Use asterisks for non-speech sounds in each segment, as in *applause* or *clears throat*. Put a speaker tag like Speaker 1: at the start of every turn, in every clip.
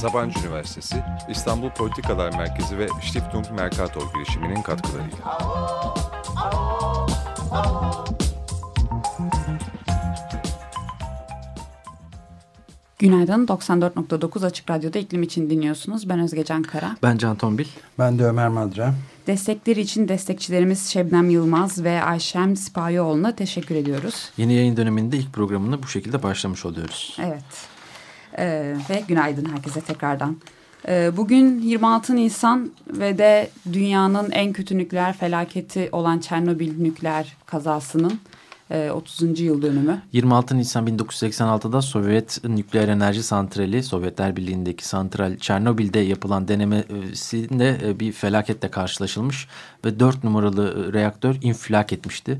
Speaker 1: Sabancı Üniversitesi, İstanbul Politikalar Merkezi ve Stiftung Mercator girişiminin katkılarıyla.
Speaker 2: Günaydın. 94.9 Açık Radyo'da iklim için dinliyorsunuz. Ben Özge Can Kara.
Speaker 3: Ben Can Tombil.
Speaker 4: Ben de Ömer Madra.
Speaker 2: Destekleri için destekçilerimiz Şebnem Yılmaz ve Ayşem Sipahioğlu'na teşekkür ediyoruz.
Speaker 3: Yeni yayın döneminde ilk programını bu şekilde başlamış oluyoruz.
Speaker 2: Evet. Ee, ve günaydın herkese tekrardan. Ee, bugün 26 Nisan ve de dünyanın en kötü nükleer felaketi olan Çernobil nükleer kazasının 30. E, yıl dönümü.
Speaker 3: 26 Nisan 1986'da Sovyet nükleer enerji santrali, Sovyetler Birliği'ndeki santral Çernobil'de yapılan denemesinde e, bir felaketle karşılaşılmış ve 4 numaralı e, reaktör infilak etmişti.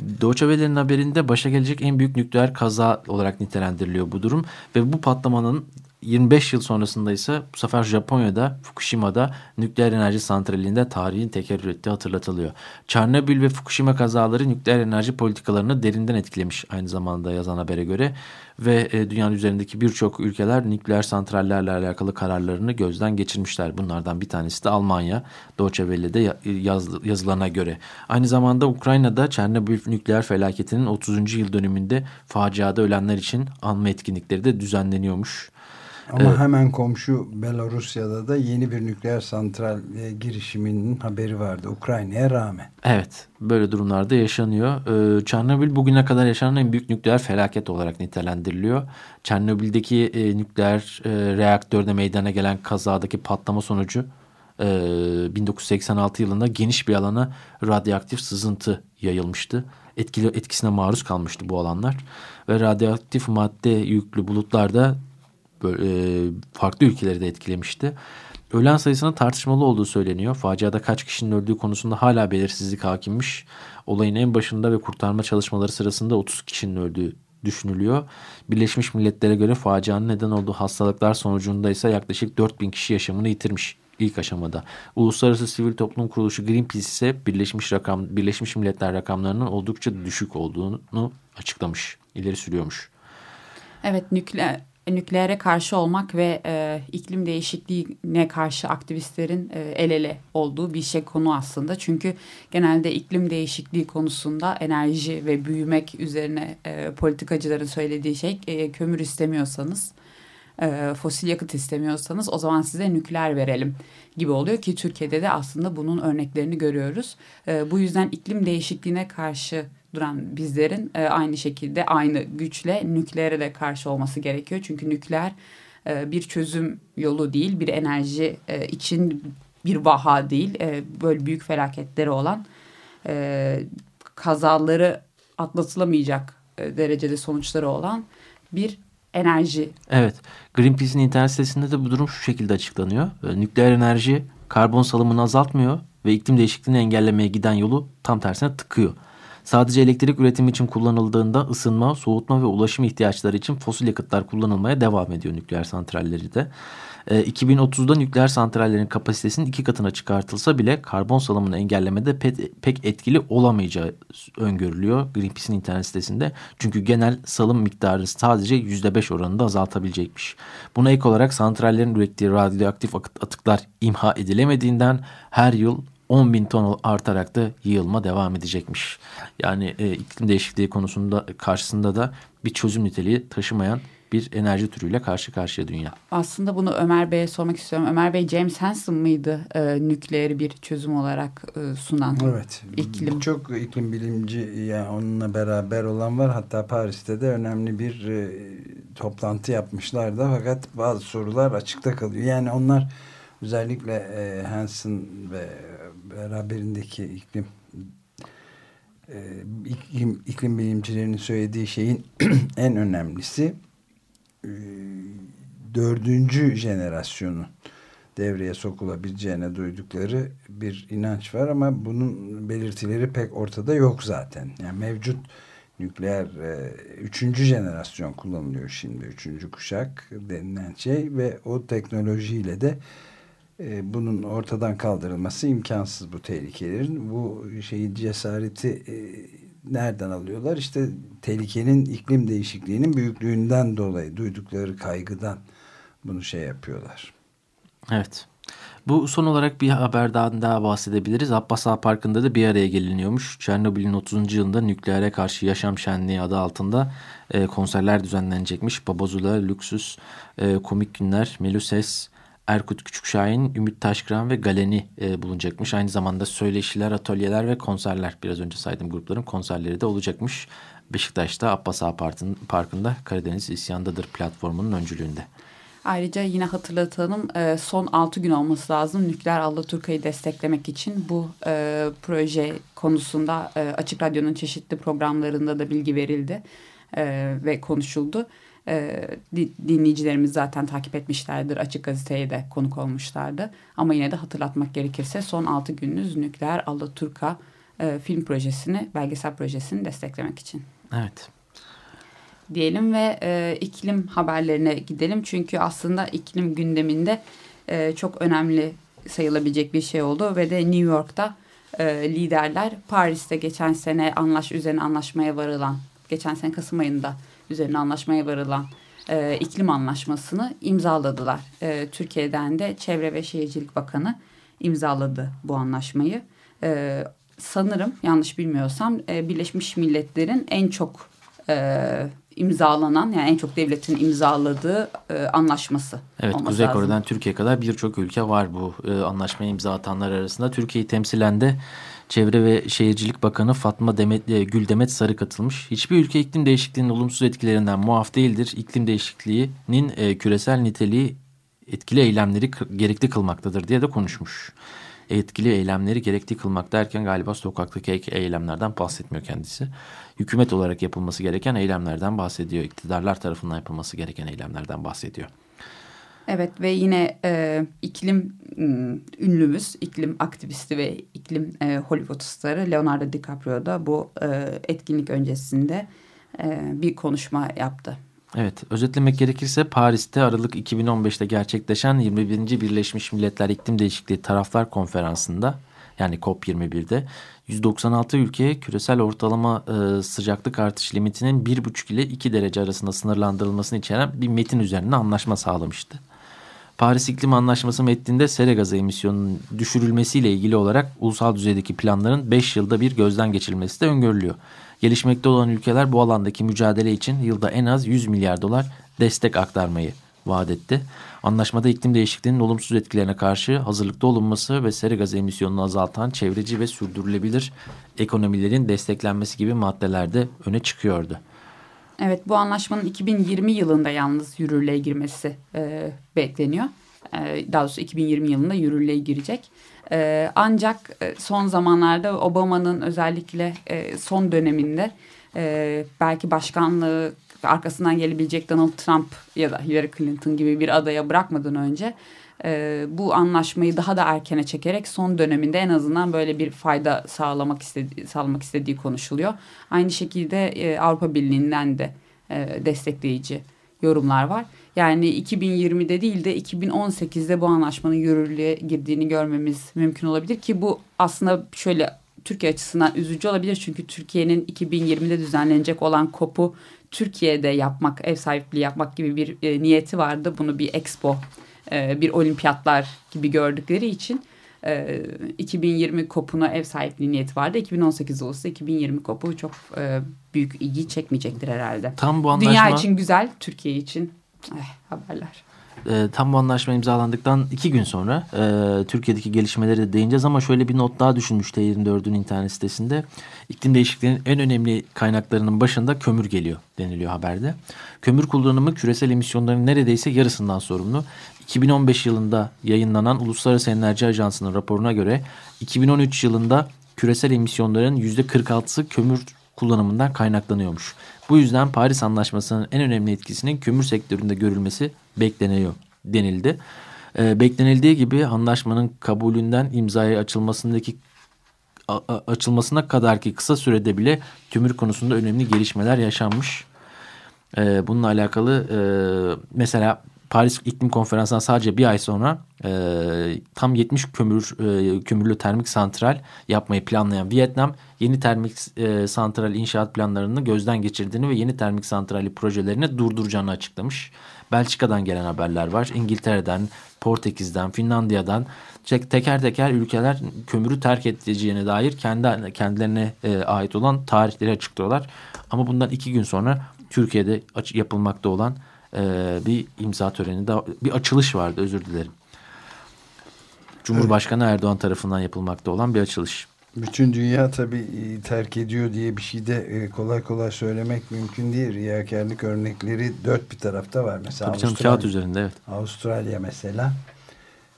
Speaker 3: Deutsche Welle'nin haberinde başa gelecek en büyük nükleer kaza olarak nitelendiriliyor bu durum ve bu patlamanın 25 yıl sonrasında ise bu sefer Japonya'da Fukushima'da nükleer enerji santralinde tarihin tekerrür ettiği hatırlatılıyor. Çernobil ve Fukushima kazaları nükleer enerji politikalarını derinden etkilemiş aynı zamanda yazan habere göre ve e, dünyanın üzerindeki birçok ülkeler nükleer santrallerle alakalı kararlarını gözden geçirmişler. Bunlardan bir tanesi de Almanya, Deutsche Welle'de yaz, yazılana göre. Aynı zamanda Ukrayna'da Çernobil nükleer felaketinin 30. yıl dönümünde faciada ölenler için anma etkinlikleri de düzenleniyormuş.
Speaker 4: Ama evet. hemen komşu Belarusya'da da yeni bir nükleer santral e, girişiminin haberi vardı Ukrayna'ya rağmen.
Speaker 3: Evet böyle durumlarda yaşanıyor. Ee, Çernobil bugüne kadar yaşanan en büyük nükleer felaket olarak nitelendiriliyor. Çernobil'deki e, nükleer e, reaktörde meydana gelen kazadaki patlama sonucu e, 1986 yılında geniş bir alana radyoaktif sızıntı yayılmıştı. Etkili, etkisine maruz kalmıştı bu alanlar. Ve radyoaktif madde yüklü bulutlarda böyle, farklı ülkeleri de etkilemişti. Ölen sayısının tartışmalı olduğu söyleniyor. Faciada kaç kişinin öldüğü konusunda hala belirsizlik hakimmiş. Olayın en başında ve kurtarma çalışmaları sırasında 30 kişinin öldüğü düşünülüyor. Birleşmiş Milletler'e göre facianın neden olduğu hastalıklar sonucunda ise yaklaşık 4000 kişi yaşamını yitirmiş ilk aşamada. Uluslararası Sivil Toplum Kuruluşu Greenpeace ise Birleşmiş rakam Birleşmiş Milletler rakamlarının oldukça düşük olduğunu açıklamış. İleri sürüyormuş.
Speaker 2: Evet nükleer nükleere karşı olmak ve e, iklim değişikliğine karşı aktivistlerin e, el ele olduğu bir şey konu aslında. Çünkü genelde iklim değişikliği konusunda enerji ve büyümek üzerine e, politikacıların söylediği şey e, kömür istemiyorsanız e, fosil yakıt istemiyorsanız o zaman size nükleer verelim gibi oluyor ki Türkiye'de de aslında bunun örneklerini görüyoruz. E, bu yüzden iklim değişikliğine karşı duran bizlerin e, aynı şekilde aynı güçle nükleere de karşı olması gerekiyor. Çünkü nükleer e, bir çözüm yolu değil, bir enerji e, için bir vaha değil. E, böyle büyük felaketleri olan e, kazaları atlatılamayacak e, derecede sonuçları olan bir enerji.
Speaker 3: Evet. Greenpeace'in internet sitesinde de bu durum şu şekilde açıklanıyor. E, nükleer enerji karbon salımını azaltmıyor ve iklim değişikliğini engellemeye giden yolu tam tersine tıkıyor. Sadece elektrik üretimi için kullanıldığında ısınma, soğutma ve ulaşım ihtiyaçları için fosil yakıtlar kullanılmaya devam ediyor nükleer santralleri de. E, 2030'da nükleer santrallerin kapasitesinin iki katına çıkartılsa bile karbon salımını engellemede pek, pek etkili olamayacağı öngörülüyor Greenpeace'in internet sitesinde. Çünkü genel salım miktarı sadece %5 oranında azaltabilecekmiş. Buna ek olarak santrallerin ürettiği radyoaktif atıklar imha edilemediğinden her yıl 10 bin ton artarak da yığılma devam edecekmiş. Yani e, iklim değişikliği konusunda karşısında da bir çözüm niteliği taşımayan bir enerji türüyle karşı karşıya dünya.
Speaker 2: Aslında bunu Ömer Bey'e sormak istiyorum. Ömer Bey James Hansen mıydı e, nükleeri bir çözüm olarak e, sunan?
Speaker 4: Evet. İklim. Çok iklim bilimci yani onunla beraber olan var. Hatta Paris'te de önemli bir e, toplantı yapmışlar da fakat bazı sorular açıkta kalıyor. Yani onlar özellikle e, Hansen ve beraberindeki iklim e, iklim, iklim bilimcilerinin söylediği şeyin *clears throat* en önemlisi e, dördüncü jenerasyonu devreye sokulabileceğine duydukları bir inanç var ama bunun belirtileri pek ortada yok zaten. Yani mevcut nükleer e, üçüncü jenerasyon kullanılıyor şimdi üçüncü kuşak denilen şey ve o teknolojiyle de e, bunun ortadan kaldırılması imkansız bu tehlikelerin. Bu şeyi cesareti e, nereden alıyorlar? İşte tehlikenin iklim değişikliğinin büyüklüğünden dolayı duydukları kaygıdan bunu şey yapıyorlar.
Speaker 3: Evet. Bu son olarak bir haberden daha bahsedebiliriz. Abbas Ağa Parkı'nda da bir araya geliniyormuş. Çernobil'in 30. yılında nükleere karşı yaşam şenliği adı altında e, konserler düzenlenecekmiş. Babazula, Lüksüs, e, Komik Günler, Meluses, Erkut Küçükşahin, Ümit Taşkıran ve Galeni e, bulunacakmış. Aynı zamanda söyleşiler, atölyeler ve konserler biraz önce saydığım grupların konserleri de olacakmış. Beşiktaş'ta Abbas Ağa Parkı'nda Karadeniz İsyandadır platformunun öncülüğünde.
Speaker 2: Ayrıca yine hatırlatalım e, son 6 gün olması lazım nükleer Alaturka'yı desteklemek için bu e, proje konusunda e, Açık Radyo'nun çeşitli programlarında da bilgi verildi e, ve konuşuldu. E, dinleyicilerimiz zaten takip etmişlerdir. Açık Gazete'ye de konuk olmuşlardı. Ama yine de hatırlatmak gerekirse son 6 gününüz nükleer Alaturka e, film projesini, belgesel projesini desteklemek için.
Speaker 3: Evet
Speaker 2: diyelim ve e, iklim haberlerine gidelim. Çünkü aslında iklim gündeminde e, çok önemli sayılabilecek bir şey oldu ve de New York'ta e, liderler Paris'te geçen sene anlaş üzerine anlaşmaya varılan, geçen sene Kasım ayında üzerine anlaşmaya varılan e, iklim anlaşmasını imzaladılar. E, Türkiye'den de Çevre ve Şehircilik Bakanı imzaladı bu anlaşmayı. E, sanırım yanlış bilmiyorsam e, Birleşmiş Milletler'in en çok e, imzalanan yani en çok devletin imzaladığı e, anlaşması.
Speaker 3: Evet Kuzey Kore'den Türkiye kadar birçok ülke var bu e, anlaşmaya imza atanlar arasında. Türkiye'yi temsilen de Çevre ve Şehircilik Bakanı Fatma Demet, e, Güldemet Sarı katılmış. Hiçbir ülke iklim değişikliğinin olumsuz etkilerinden muaf değildir. İklim değişikliğinin e, küresel niteliği etkili eylemleri gerekli kılmaktadır diye de konuşmuş. Etkili eylemleri gerekli kılmak derken galiba sokaktaki eylemlerden bahsetmiyor kendisi hükümet olarak yapılması gereken eylemlerden bahsediyor. İktidarlar tarafından yapılması gereken eylemlerden bahsediyor.
Speaker 2: Evet ve yine e, iklim ünlümüz, iklim aktivisti ve iklim e, Hollywood starı Leonardo DiCaprio da bu e, etkinlik öncesinde e, bir konuşma yaptı.
Speaker 3: Evet, özetlemek gerekirse Paris'te Aralık 2015'te gerçekleşen 21. Birleşmiş Milletler İklim Değişikliği Taraflar Konferansı'nda yani COP21'de 196 ülke küresel ortalama e, sıcaklık artış limitinin 1,5 ile 2 derece arasında sınırlandırılmasını içeren bir metin üzerine anlaşma sağlamıştı. Paris İklim Anlaşması metninde sera gazı emisyonunun düşürülmesiyle ilgili olarak ulusal düzeydeki planların 5 yılda bir gözden geçirilmesi de öngörülüyor. Gelişmekte olan ülkeler bu alandaki mücadele için yılda en az 100 milyar dolar destek aktarmayı vaat etti. Anlaşmada iklim değişikliğinin olumsuz etkilerine karşı hazırlıkta olunması ve sera gazı emisyonunu azaltan çevreci ve sürdürülebilir ekonomilerin desteklenmesi gibi maddeler de öne çıkıyordu.
Speaker 2: Evet bu anlaşmanın 2020 yılında yalnız yürürlüğe girmesi e, bekleniyor. E, daha doğrusu 2020 yılında yürürlüğe girecek. E, ancak e, son zamanlarda Obama'nın özellikle e, son döneminde e, belki başkanlığı arkasından gelebilecek Donald Trump ya da Hillary Clinton gibi bir adaya bırakmadan önce e, bu anlaşmayı daha da erkene çekerek son döneminde en azından böyle bir fayda sağlamak istediği, sağlamak istediği konuşuluyor. Aynı şekilde e, Avrupa Birliği'nden de e, destekleyici yorumlar var. Yani 2020'de değil de 2018'de bu anlaşmanın yürürlüğe girdiğini görmemiz mümkün olabilir ki bu aslında şöyle Türkiye açısından üzücü olabilir çünkü Türkiye'nin 2020'de düzenlenecek olan kopu Türkiye'de yapmak, ev sahipliği yapmak gibi bir e, niyeti vardı. Bunu bir expo, e, bir olimpiyatlar gibi gördükleri için e, 2020 kopuna ev sahipliği niyeti vardı. 2018 olursa 2020 kopu çok e, büyük ilgi çekmeyecektir herhalde.
Speaker 3: Tam bu anlaşma...
Speaker 2: Dünya için güzel, Türkiye için eh, haberler
Speaker 3: e, tam bu anlaşma imzalandıktan iki gün sonra e, Türkiye'deki gelişmeleri de değineceğiz ama şöyle bir not daha düşünmüş T24'ün internet sitesinde. İklim değişikliğinin en önemli kaynaklarının başında kömür geliyor deniliyor haberde. Kömür kullanımı küresel emisyonların neredeyse yarısından sorumlu. 2015 yılında yayınlanan Uluslararası Enerji Ajansı'nın raporuna göre 2013 yılında küresel emisyonların %46'sı kömür kullanımından kaynaklanıyormuş. Bu yüzden Paris Anlaşması'nın en önemli etkisinin kömür sektöründe görülmesi bekleniyor denildi. E, beklenildiği gibi anlaşmanın kabulünden imzaya açılmasındaki açılmasına kadar ki kısa sürede bile tümür konusunda önemli gelişmeler yaşanmış. E, bununla alakalı e, mesela Paris İklim Konferansı'ndan sadece bir ay sonra e, tam 70 kömür e, kömürlü termik santral yapmayı planlayan Vietnam yeni termik e, santral inşaat planlarını gözden geçirdiğini ve yeni termik santrali projelerini durduracağını açıklamış. Belçika'dan gelen haberler var. İngiltere'den, Portekiz'den, Finlandiya'dan teker teker ülkeler kömürü terk edeceğine dair kendi kendilerine e, ait olan tarihleri açıklıyorlar. Ama bundan iki gün sonra Türkiye'de yapılmakta olan e, bir imza töreni, de, bir açılış vardı özür dilerim. Cumhurbaşkanı evet. Erdoğan tarafından yapılmakta olan bir açılış.
Speaker 4: Bütün dünya tabii e, terk ediyor diye bir şey de e, kolay kolay söylemek mümkün değil. Riyakarlık örnekleri dört bir tarafta var. Mesela
Speaker 3: tabii canım kağıt üzerinde evet.
Speaker 4: Avustralya mesela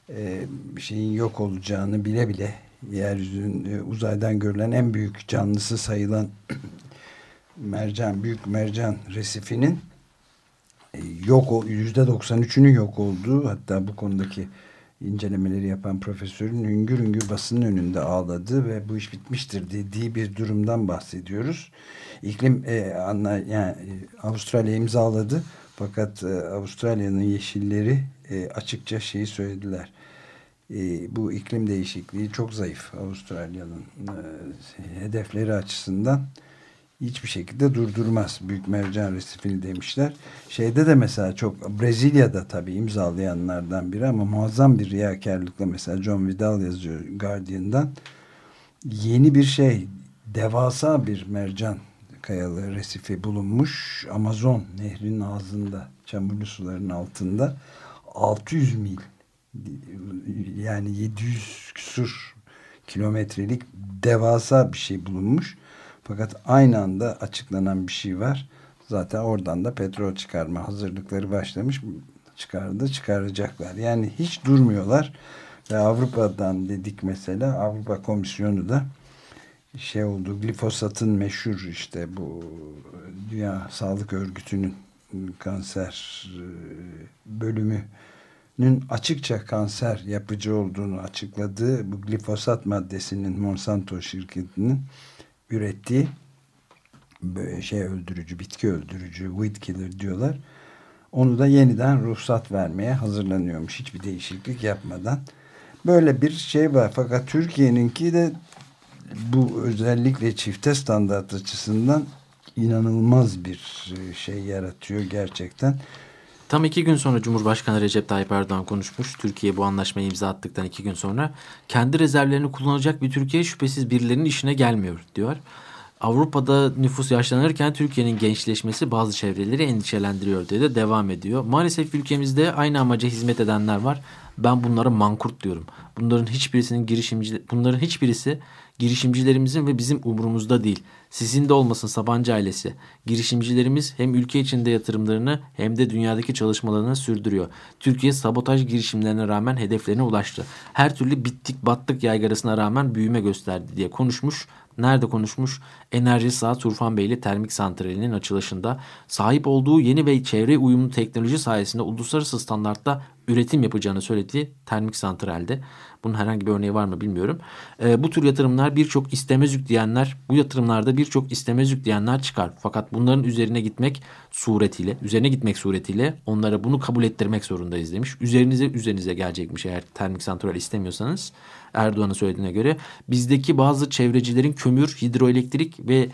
Speaker 4: e, şeyin yok olacağını bile bile yeryüzünün uzaydan görülen en büyük canlısı sayılan *clears throat* mercan, büyük mercan resifinin yok yüzde 93'ünün yok olduğu hatta bu konudaki incelemeleri yapan profesörün hüngür hüngür basının önünde ağladı ve bu iş bitmiştir dediği bir durumdan bahsediyoruz. İklim e, anla, yani Avustralya imzaladı fakat e, Avustralya'nın yeşilleri e, açıkça şeyi söylediler. E, bu iklim değişikliği çok zayıf Avustralya'nın e, hedefleri açısından hiçbir şekilde durdurmaz. Büyük mercan resifini demişler. Şeyde de mesela çok Brezilya'da tabii imzalayanlardan biri ama muazzam bir riyakarlıkla mesela John Vidal yazıyor Guardian'dan. Yeni bir şey devasa bir mercan kayalı resifi bulunmuş. Amazon nehrinin ağzında çamurlu suların altında 600 mil yani 700 küsur kilometrelik devasa bir şey bulunmuş fakat aynı anda açıklanan bir şey var. Zaten oradan da petrol çıkarma hazırlıkları başlamış. Çıkardı, çıkaracaklar. Yani hiç durmuyorlar. Ve Avrupa'dan dedik mesela Avrupa Komisyonu da şey oldu glifosatın meşhur işte bu Dünya Sağlık Örgütü'nün kanser e, bölümünün açıkça kanser yapıcı olduğunu açıkladığı bu glifosat maddesinin Monsanto şirketinin ürettiği şey öldürücü, bitki öldürücü, weed killer diyorlar. Onu da yeniden ruhsat vermeye hazırlanıyormuş. Hiçbir değişiklik yapmadan. Böyle bir şey var. Fakat Türkiye'ninki de bu özellikle çifte standart açısından inanılmaz bir e, şey yaratıyor gerçekten.
Speaker 3: Tam iki gün sonra Cumhurbaşkanı Recep Tayyip Erdoğan konuşmuş. Türkiye bu anlaşmayı imza attıktan iki gün sonra kendi rezervlerini kullanacak bir Türkiye şüphesiz birilerinin işine gelmiyor diyor. Avrupa'da nüfus yaşlanırken Türkiye'nin gençleşmesi bazı çevreleri endişelendiriyor diye de devam ediyor. Maalesef ülkemizde aynı amaca hizmet edenler var. Ben bunlara mankurt diyorum. Bunların hiçbirisinin girişimci bunların hiçbirisi girişimcilerimizin ve bizim umurumuzda değil. Sizin de olmasın Sabancı ailesi. Girişimcilerimiz hem ülke içinde yatırımlarını hem de dünyadaki çalışmalarını sürdürüyor. Türkiye sabotaj girişimlerine rağmen hedeflerine ulaştı. Her türlü bittik battık yaygarasına rağmen büyüme gösterdi diye konuşmuş. Nerede konuşmuş? Enerji Sağ Turfan Beyli Termik Santrali'nin açılışında sahip olduğu yeni ve çevre uyumlu teknoloji sayesinde uluslararası standartta üretim yapacağını söylediği termik santralde. Bunun herhangi bir örneği var mı bilmiyorum. E, bu tür yatırımlar birçok istemezük diyenler, bu yatırımlarda birçok istemezük diyenler çıkar. Fakat bunların üzerine gitmek suretiyle, üzerine gitmek suretiyle onlara bunu kabul ettirmek zorundayız demiş. Üzerinize üzerinize gelecekmiş eğer termik santral istemiyorsanız. Erdoğan'ın söylediğine göre bizdeki bazı çevrecilerin kömür, hidroelektrik ve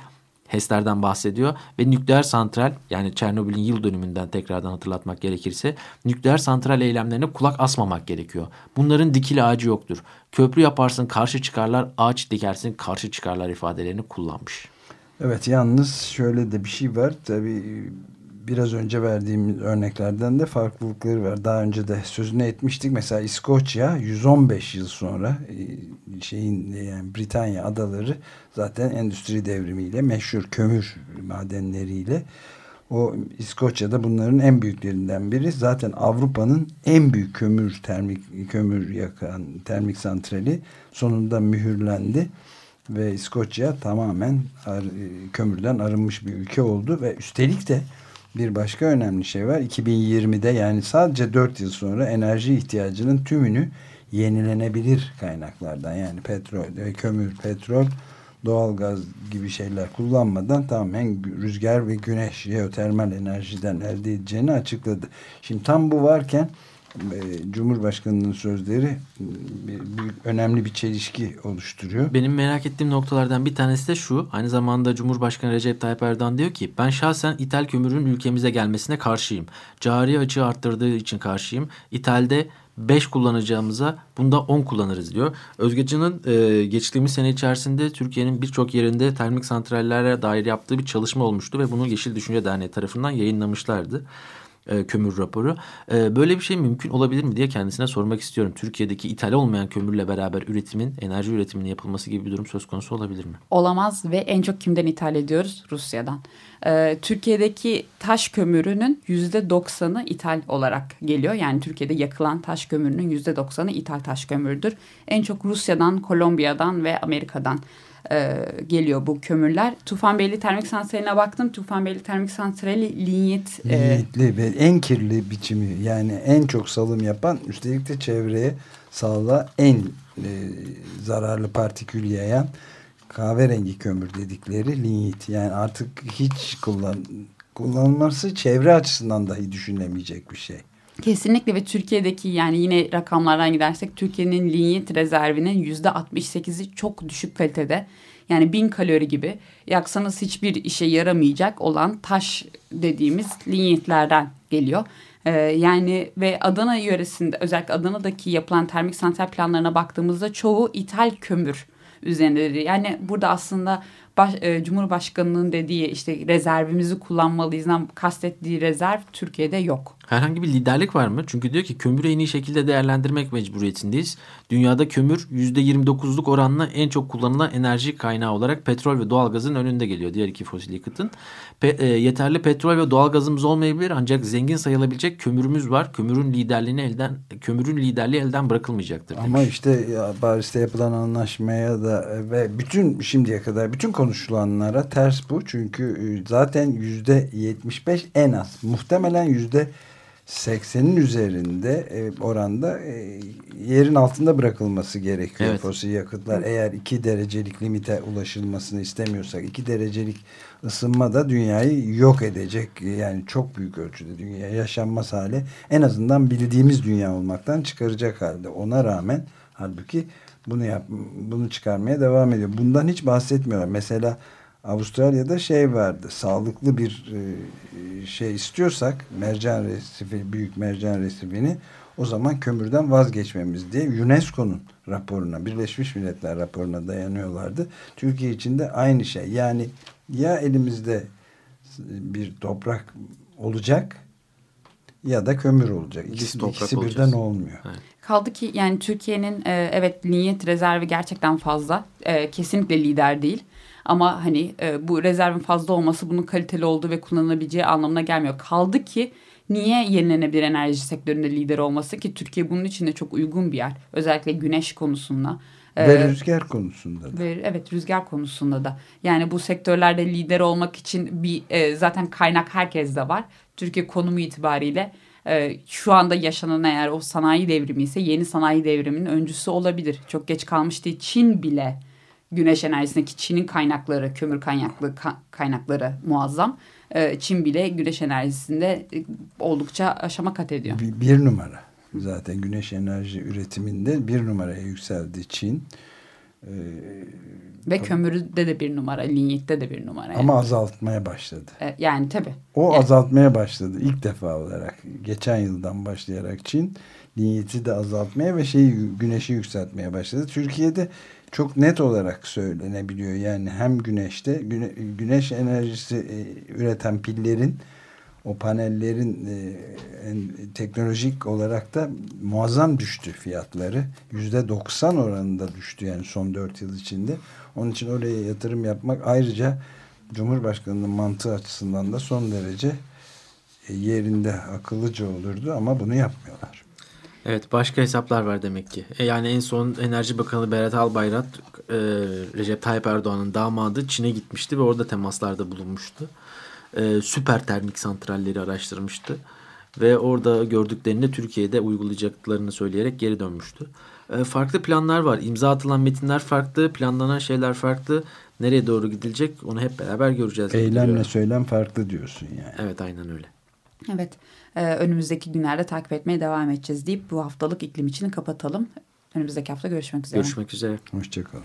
Speaker 3: HES'lerden bahsediyor ve nükleer santral yani Çernobil'in yıl dönümünden tekrardan hatırlatmak gerekirse nükleer santral eylemlerine kulak asmamak gerekiyor. Bunların dikili ağacı yoktur. Köprü yaparsın karşı çıkarlar, ağaç dikersin karşı çıkarlar ifadelerini kullanmış.
Speaker 4: Evet yalnız şöyle de bir şey var. Tabii biraz önce verdiğim örneklerden de farklılıkları var. Daha önce de sözünü etmiştik. Mesela İskoçya 115 yıl sonra e, şeyin yani Britanya adaları zaten endüstri devrimiyle meşhur kömür madenleriyle o İskoçya'da bunların en büyüklerinden biri. Zaten Avrupa'nın en büyük kömür termik kömür yakan termik santrali sonunda mühürlendi ve İskoçya tamamen ar, kömürden arınmış bir ülke oldu ve üstelik de bir başka önemli şey var. 2020'de yani sadece 4 yıl sonra enerji ihtiyacının tümünü yenilenebilir kaynaklardan yani petrol kömür, petrol, doğalgaz gibi şeyler kullanmadan tamamen rüzgar ve güneş jeotermal enerjiden elde edeceğini açıkladı. Şimdi tam bu varken Cumhurbaşkanı'nın sözleri bir, bir, önemli bir çelişki oluşturuyor.
Speaker 3: Benim merak ettiğim noktalardan bir tanesi de şu. Aynı zamanda Cumhurbaşkanı Recep Tayyip Erdoğan diyor ki ben şahsen ithal kömürün ülkemize gelmesine karşıyım. Cari açığı arttırdığı için karşıyım. İthalde 5 kullanacağımıza bunda 10 kullanırız diyor. Özgecan'ın e, geçtiğimiz sene içerisinde Türkiye'nin birçok yerinde termik santrallere dair yaptığı bir çalışma olmuştu ve bunu Yeşil Düşünce Derneği tarafından yayınlamışlardı e, kömür raporu. E, böyle bir şey mümkün olabilir mi diye kendisine sormak istiyorum. Türkiye'deki ithal olmayan kömürle beraber üretimin, enerji üretiminin yapılması gibi bir durum söz konusu olabilir mi?
Speaker 2: Olamaz ve en çok kimden ithal ediyoruz? Rusya'dan. E, Türkiye'deki taş kömürünün yüzde doksanı ithal olarak geliyor. Yani Türkiye'de yakılan taş kömürünün yüzde doksanı ithal taş kömürdür. En çok Rusya'dan, Kolombiya'dan ve Amerika'dan e, geliyor bu kömürler. Tufanbeyli Termik Santrali'ne baktım. Tufanbeyli Termik Santrali linyit.
Speaker 4: E, Linyitli ve en kirli biçimi yani en çok salım yapan üstelik de çevreye sağlığa en e, zararlı partikül yayan kahverengi kömür dedikleri linyit. Yani artık hiç kullan, kullanılması çevre açısından dahi düşünülemeyecek bir şey.
Speaker 2: Kesinlikle ve Türkiye'deki yani yine rakamlardan gidersek Türkiye'nin linyit rezervinin yüzde 68'i çok düşük kalitede. Yani bin kalori gibi yaksanız hiçbir işe yaramayacak olan taş dediğimiz linyitlerden geliyor. Ee, yani ve Adana yöresinde özellikle Adana'daki yapılan termik santral planlarına baktığımızda çoğu ithal kömür üzerindedir. Yani burada aslında baş, e, Cumhurbaşkanı'nın dediği işte rezervimizi kullanmalıyızdan kastettiği rezerv Türkiye'de yok.
Speaker 3: Herhangi bir liderlik var mı? Çünkü diyor ki kömürü en iyi şekilde değerlendirmek mecburiyetindeyiz. Dünyada kömür %29'luk oranla en çok kullanılan enerji kaynağı olarak petrol ve doğalgazın önünde geliyor. Diğer iki fosil yakıtın. Pe e, yeterli petrol ve doğalgazımız olmayabilir ancak zengin sayılabilecek kömürümüz var. Kömürün liderliğini elden kömürün liderliği elden bırakılmayacaktır.
Speaker 4: Demiş. Ama işte ya, Paris'te yapılan anlaşmaya da e, ve bütün şimdiye kadar bütün konuşulanlara ters bu. Çünkü e, zaten yüzde 75 en az. Muhtemelen yüzde 80'in üzerinde e, oranda e, yerin altında bırakılması gerekiyor evet. fosil yakıtlar. Eğer 2 derecelik limite ulaşılmasını istemiyorsak 2 derecelik ısınma da dünyayı yok edecek. Yani çok büyük ölçüde dünya yaşanmaz hale en azından bildiğimiz dünya olmaktan çıkaracak halde. Ona rağmen halbuki bunu yap, bunu çıkarmaya devam ediyor. Bundan hiç bahsetmiyorlar. Mesela Avustralya'da şey vardı. Sağlıklı bir e, şey istiyorsak mercan resifi, büyük mercan resifini o zaman kömürden vazgeçmemiz diye UNESCO'nun raporuna, Birleşmiş Milletler raporuna dayanıyorlardı. Türkiye için de aynı şey. Yani ya elimizde bir toprak olacak ya da kömür olacak. İkisi, ikisi birden olmuyor. Evet.
Speaker 2: Kaldı ki yani Türkiye'nin e, evet niyet rezervi gerçekten fazla. E, kesinlikle lider değil. Ama hani e, bu rezervin fazla olması bunun kaliteli olduğu ve kullanılabileceği anlamına gelmiyor. Kaldı ki niye yenilenebilir enerji sektöründe lider olması ki Türkiye bunun için de çok uygun bir yer. Özellikle güneş konusunda.
Speaker 4: Ve ee, rüzgar konusunda da.
Speaker 2: Ve, evet rüzgar konusunda da. Yani bu sektörlerde lider olmak için bir e, zaten kaynak herkeste var. Türkiye konumu itibariyle e, şu anda yaşanan eğer o sanayi devrimi ise yeni sanayi devriminin öncüsü olabilir. Çok geç kalmış değil. Çin bile güneş enerjisindeki Çin'in kaynakları, kömür kaynaklı kaynakları muazzam. Ee, Çin bile güneş enerjisinde e, oldukça aşama kat ediyor.
Speaker 4: Bir, bir numara. Zaten güneş enerji üretiminde bir numaraya yükseldi Çin.
Speaker 2: Ee, Ve kömürde de bir numara, linyette de bir numara.
Speaker 4: Yani. Ama azaltmaya başladı.
Speaker 2: Ee, yani tabii.
Speaker 4: O
Speaker 2: yani.
Speaker 4: azaltmaya başladı ilk defa olarak. Geçen yıldan başlayarak Çin linyeti de azaltmaya ve şeyi güneşi yükseltmeye başladı. Türkiye'de çok net olarak söylenebiliyor. Yani hem güneşte güne, güneş enerjisi e, üreten pillerin o panellerin e, teknolojik olarak da muazzam düştü fiyatları. Yüzde 90 oranında düştü yani son 4 yıl içinde. Onun için oraya yatırım yapmak ayrıca Cumhurbaşkanı'nın mantığı açısından da son derece e, yerinde akıllıca olurdu ama bunu yapmıyorlar.
Speaker 3: Evet başka hesaplar var demek ki. E, yani en son Enerji Bakanı Berat Albayrak e, Recep Tayyip Erdoğan'ın damadı Çin'e gitmişti ve orada temaslarda bulunmuştu. E, süper termik santralleri araştırmıştı. Ve orada gördüklerini Türkiye'de uygulayacaklarını söyleyerek geri dönmüştü. E, farklı planlar var. İmza atılan metinler farklı, planlanan şeyler farklı. Nereye doğru gidilecek onu hep beraber göreceğiz.
Speaker 4: Eylemle söylem farklı diyorsun yani.
Speaker 3: Evet aynen öyle.
Speaker 2: Evet e, önümüzdeki günlerde takip etmeye devam edeceğiz deyip bu haftalık iklim için kapatalım. Önümüzdeki hafta görüşmek üzere.
Speaker 3: Görüşmek üzere.
Speaker 4: Hoşçakalın.